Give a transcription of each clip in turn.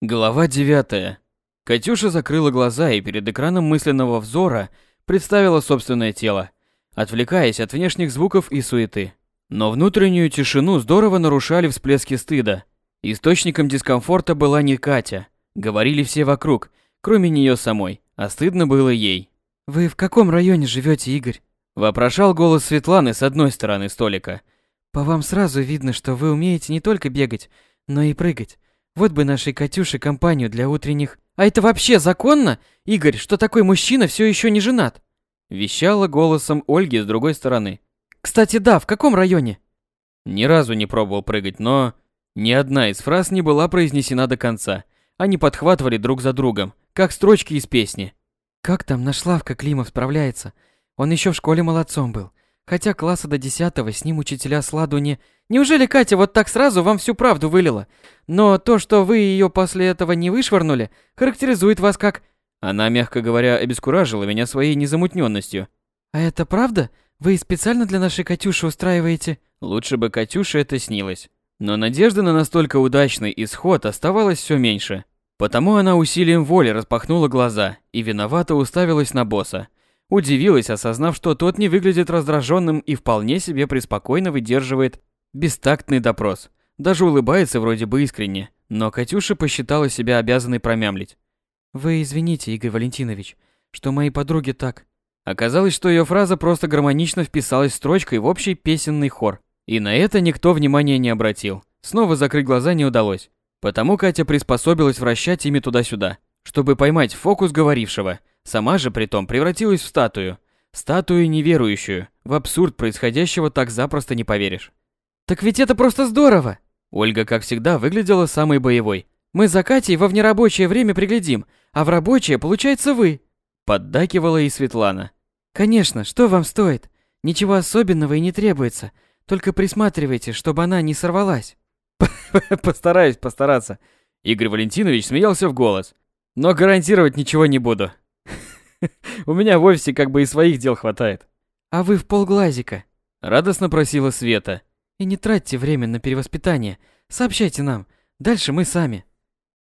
Глава 9. Катюша закрыла глаза и перед экраном мысленного взора представила собственное тело, отвлекаясь от внешних звуков и суеты. Но внутреннюю тишину здорово нарушали всплески стыда. Источником дискомфорта была не Катя. Говорили все вокруг, кроме нее самой, а стыдно было ей. «Вы в каком районе живете, Игорь?» Вопрошал голос Светланы с одной стороны столика. «По вам сразу видно, что вы умеете не только бегать, но и прыгать. Вот бы нашей Катюше компанию для утренних... А это вообще законно, Игорь, что такой мужчина все еще не женат? Вещала голосом Ольги с другой стороны. Кстати, да, в каком районе? Ни разу не пробовал прыгать, но... Ни одна из фраз не была произнесена до конца. Они подхватывали друг за другом, как строчки из песни. Как там наш Славка Климов справляется? Он еще в школе молодцом был. Хотя класса до десятого с ним учителя сладу не... Неужели Катя вот так сразу вам всю правду вылила? Но то, что вы ее после этого не вышвырнули, характеризует вас как... Она, мягко говоря, обескуражила меня своей незамутненностью. А это правда? Вы специально для нашей Катюши устраиваете? Лучше бы Катюше это снилось. Но надежды на настолько удачный исход оставалось все меньше. Потому она усилием воли распахнула глаза и виновато уставилась на босса. Удивилась, осознав, что тот не выглядит раздраженным и вполне себе преспокойно выдерживает бестактный допрос. Даже улыбается вроде бы искренне, но Катюша посчитала себя обязанной промямлить. «Вы извините, Игорь Валентинович, что мои подруги так...» Оказалось, что ее фраза просто гармонично вписалась строчкой в общий песенный хор. И на это никто внимания не обратил. Снова закрыть глаза не удалось. Потому Катя приспособилась вращать ими туда-сюда, чтобы поймать фокус говорившего, Сама же притом превратилась в статую. Статую неверующую. В абсурд происходящего так запросто не поверишь. «Так ведь это просто здорово!» Ольга, как всегда, выглядела самой боевой. «Мы за Катей во внерабочее время приглядим, а в рабочее, получается, вы!» Поддакивала и Светлана. «Конечно, что вам стоит? Ничего особенного и не требуется. Только присматривайте, чтобы она не сорвалась». «Постараюсь постараться». Игорь Валентинович смеялся в голос. «Но гарантировать ничего не буду. У меня в офисе как бы и своих дел хватает. А вы в полглазика. Радостно просила Света. И не тратьте время на перевоспитание. Сообщайте нам. Дальше мы сами.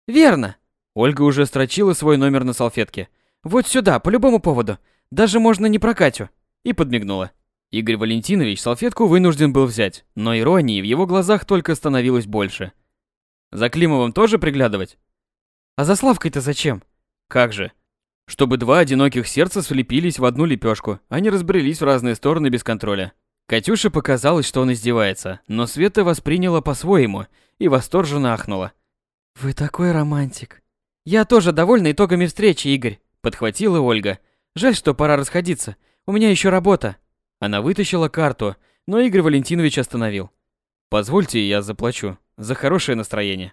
Верно. Ольга уже строчила свой номер на салфетке. Вот сюда, по любому поводу. Даже можно не про Катю. И подмигнула. Игорь Валентинович салфетку вынужден был взять, но иронии в его глазах только становилось больше. За Климовым тоже приглядывать? А за Славкой-то зачем? Как же? Чтобы два одиноких сердца слепились в одну лепешку, а не разбрелись в разные стороны без контроля. Катюше показалось, что он издевается, но Света восприняла по-своему и восторженно ахнула. «Вы такой романтик». «Я тоже довольна итогами встречи, Игорь», — подхватила Ольга. «Жаль, что пора расходиться. У меня еще работа». Она вытащила карту, но Игорь Валентинович остановил. «Позвольте, я заплачу. За хорошее настроение».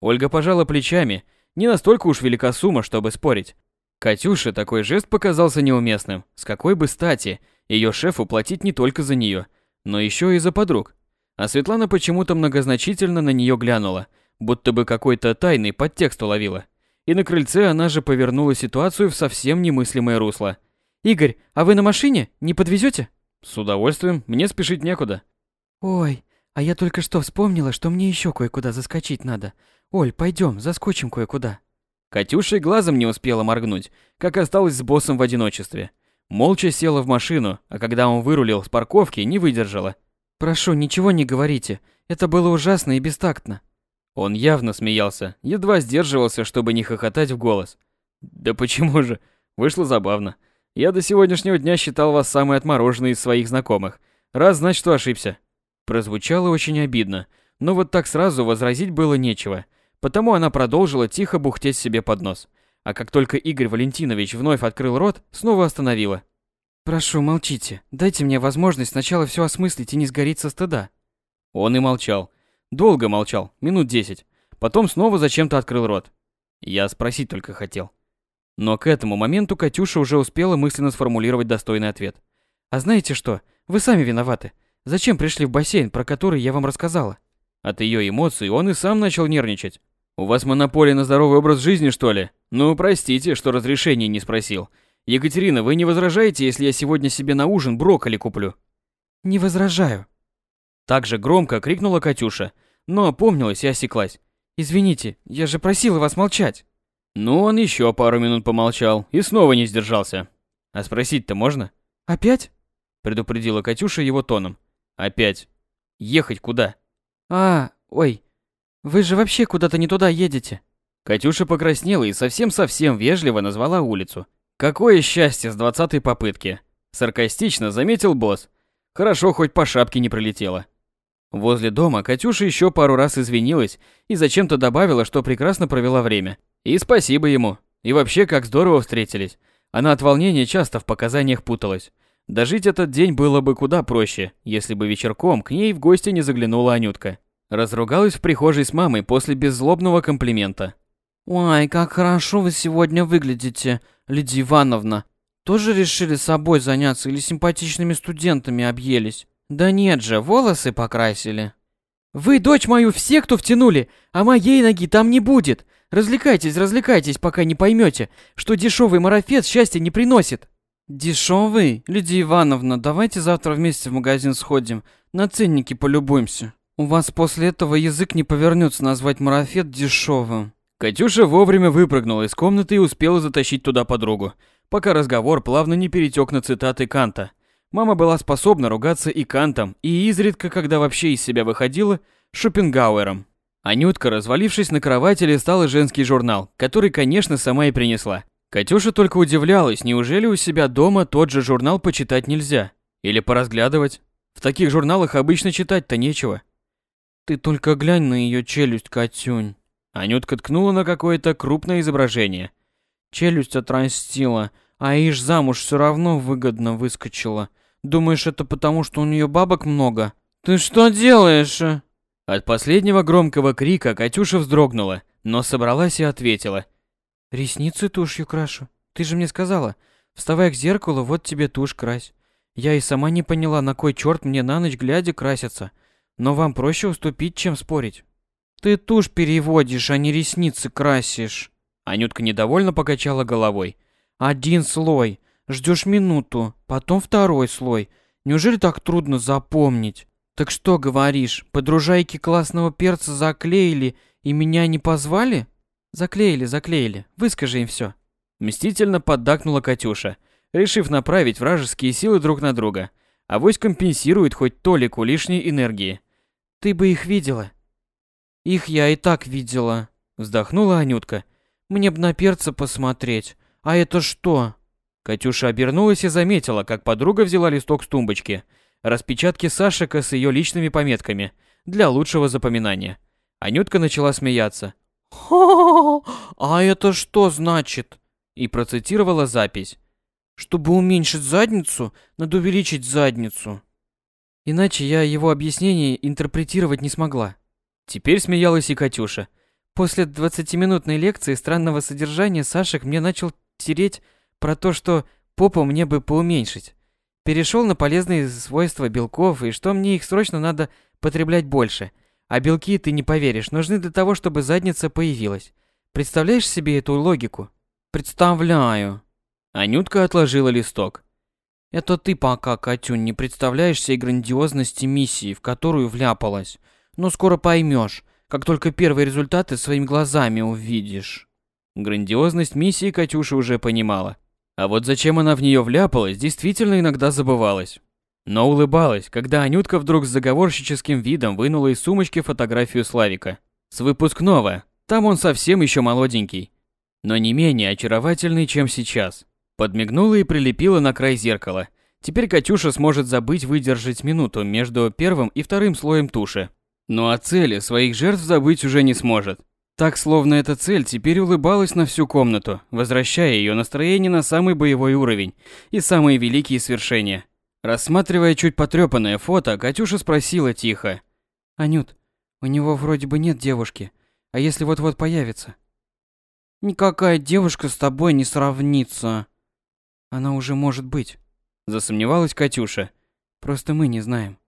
Ольга пожала плечами. Не настолько уж велика сумма, чтобы спорить. Катюше такой жест показался неуместным. С какой бы стати ее шефу платить не только за нее, но еще и за подруг. А Светлана почему-то многозначительно на нее глянула, будто бы какой-то тайный подтекст уловила. И на крыльце она же повернула ситуацию в совсем немыслимое русло. «Игорь, а вы на машине? Не подвезете? «С удовольствием, мне спешить некуда». «Ой, а я только что вспомнила, что мне еще кое-куда заскочить надо. Оль, пойдем, заскочим кое-куда». Катюша глазом не успела моргнуть, как осталась с боссом в одиночестве. Молча села в машину, а когда он вырулил с парковки, не выдержала. «Прошу, ничего не говорите. Это было ужасно и бестактно». Он явно смеялся, едва сдерживался, чтобы не хохотать в голос. «Да почему же? Вышло забавно. Я до сегодняшнего дня считал вас самой отмороженной из своих знакомых. Раз, значит, что ошибся». Прозвучало очень обидно, но вот так сразу возразить было нечего. Потому она продолжила тихо бухтеть себе под нос. А как только Игорь Валентинович вновь открыл рот, снова остановила. «Прошу, молчите. Дайте мне возможность сначала все осмыслить и не сгореть со стыда». Он и молчал. Долго молчал, минут десять. Потом снова зачем-то открыл рот. Я спросить только хотел. Но к этому моменту Катюша уже успела мысленно сформулировать достойный ответ. «А знаете что? Вы сами виноваты. Зачем пришли в бассейн, про который я вам рассказала?» От ее эмоций он и сам начал нервничать. «У вас монополия на здоровый образ жизни, что ли? Ну, простите, что разрешения не спросил. Екатерина, вы не возражаете, если я сегодня себе на ужин брокколи куплю?» «Не возражаю». Так же громко крикнула Катюша, но опомнилась и осеклась. Извините, я же просила вас молчать. Ну, он еще пару минут помолчал и снова не сдержался. А спросить-то можно? Опять? Предупредила Катюша его тоном. Опять. Ехать куда? А, ой, вы же вообще куда-то не туда едете. Катюша покраснела и совсем-совсем вежливо назвала улицу. Какое счастье с двадцатой попытки. Саркастично заметил босс. Хорошо, хоть по шапке не пролетело. Возле дома Катюша еще пару раз извинилась и зачем-то добавила, что прекрасно провела время. И спасибо ему. И вообще, как здорово встретились. Она от волнения часто в показаниях путалась. Дожить этот день было бы куда проще, если бы вечерком к ней в гости не заглянула Анютка. Разругалась в прихожей с мамой после беззлобного комплимента. «Ой, как хорошо вы сегодня выглядите, Лидия Ивановна. Тоже решили собой заняться или симпатичными студентами объелись?» «Да нет же, волосы покрасили». «Вы дочь мою в секту втянули, а моей ноги там не будет. Развлекайтесь, развлекайтесь, пока не поймете, что дешевый марафет счастья не приносит». «Дешевый? Лидия Ивановна, давайте завтра вместе в магазин сходим, на ценники полюбуемся. У вас после этого язык не повернется назвать марафет дешевым». Катюша вовремя выпрыгнула из комнаты и успела затащить туда подругу, пока разговор плавно не перетек на цитаты Канта. Мама была способна ругаться и Кантом, и изредка, когда вообще из себя выходила, Шопенгауэром. Анютка, развалившись на кровати, листала женский журнал, который, конечно, сама и принесла. Катюша только удивлялась, неужели у себя дома тот же журнал почитать нельзя? Или поразглядывать? В таких журналах обычно читать-то нечего. Ты только глянь на ее челюсть, Катюнь. Анютка ткнула на какое-то крупное изображение. Челюсть отрастила, а ишь замуж все равно выгодно выскочила. Думаешь, это потому, что у нее бабок много? Ты что делаешь? От последнего громкого крика Катюша вздрогнула, но собралась и ответила. Ресницы тушью крашу. Ты же мне сказала, вставай к зеркалу, вот тебе тушь крась. Я и сама не поняла, на кой черт мне на ночь глядя краситься. Но вам проще уступить, чем спорить. Ты тушь переводишь, а не ресницы красишь. Анютка недовольно покачала головой. Один слой. Ждешь минуту, потом второй слой. Неужели так трудно запомнить? Так что говоришь, подружайки классного перца заклеили и меня не позвали? Заклеили, заклеили. Выскажи им все. Мстительно поддакнула Катюша, решив направить вражеские силы друг на друга. А вось компенсирует хоть толику лишней энергии. Ты бы их видела. Их я и так видела, вздохнула Анютка. Мне б на перца посмотреть. А это что? Катюша обернулась и заметила, как подруга взяла листок с тумбочки. Распечатки Сашика с ее личными пометками. Для лучшего запоминания. Анютка начала смеяться. «Хо, а это что значит?» И процитировала запись. «Чтобы уменьшить задницу, надо увеличить задницу». Иначе я его объяснение интерпретировать не смогла. Теперь смеялась и Катюша. После двадцатиминутной лекции странного содержания Сашек мне начал тереть про то, что попу мне бы поуменьшить. Перешел на полезные свойства белков и что мне их срочно надо потреблять больше. А белки, ты не поверишь, нужны для того, чтобы задница появилась. Представляешь себе эту логику? Представляю. Анютка отложила листок. Это ты пока, Катюнь, не представляешь всей грандиозности миссии, в которую вляпалась. Но скоро поймешь как только первые результаты своими глазами увидишь. Грандиозность миссии Катюша уже понимала. А вот зачем она в нее вляпалась, действительно иногда забывалась. Но улыбалась, когда Анютка вдруг с заговорщическим видом вынула из сумочки фотографию Славика. С выпускного. Там он совсем еще молоденький. Но не менее очаровательный, чем сейчас. Подмигнула и прилепила на край зеркала. Теперь Катюша сможет забыть выдержать минуту между первым и вторым слоем туши. Но о цели своих жертв забыть уже не сможет. Так, словно эта цель теперь улыбалась на всю комнату, возвращая ее настроение на самый боевой уровень и самые великие свершения. Рассматривая чуть потрепанное фото, Катюша спросила тихо. «Анют, у него вроде бы нет девушки, а если вот-вот появится?» «Никакая девушка с тобой не сравнится». «Она уже может быть», – засомневалась Катюша. «Просто мы не знаем».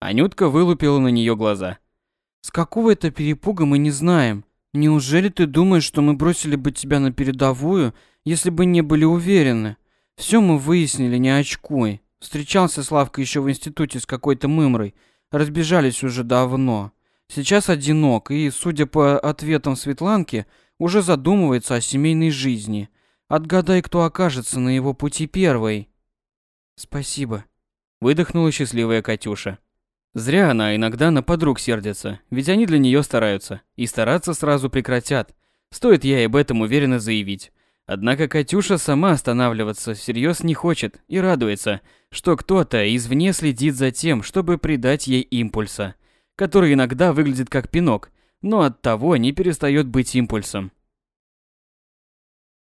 Анютка вылупила на нее глаза. С какого это перепуга мы не знаем? Неужели ты думаешь, что мы бросили бы тебя на передовую, если бы не были уверены? Все мы выяснили, не очкуй. Встречался Славка еще в институте с какой-то мымрой. Разбежались уже давно. Сейчас одинок и, судя по ответам Светланки, уже задумывается о семейной жизни. Отгадай, кто окажется на его пути первой. Спасибо. Выдохнула счастливая Катюша. Зря она иногда на подруг сердится, ведь они для нее стараются. И стараться сразу прекратят. Стоит ей об этом уверенно заявить. Однако Катюша сама останавливаться всерьез не хочет и радуется, что кто-то извне следит за тем, чтобы придать ей импульса, который иногда выглядит как пинок, но от того не перестает быть импульсом.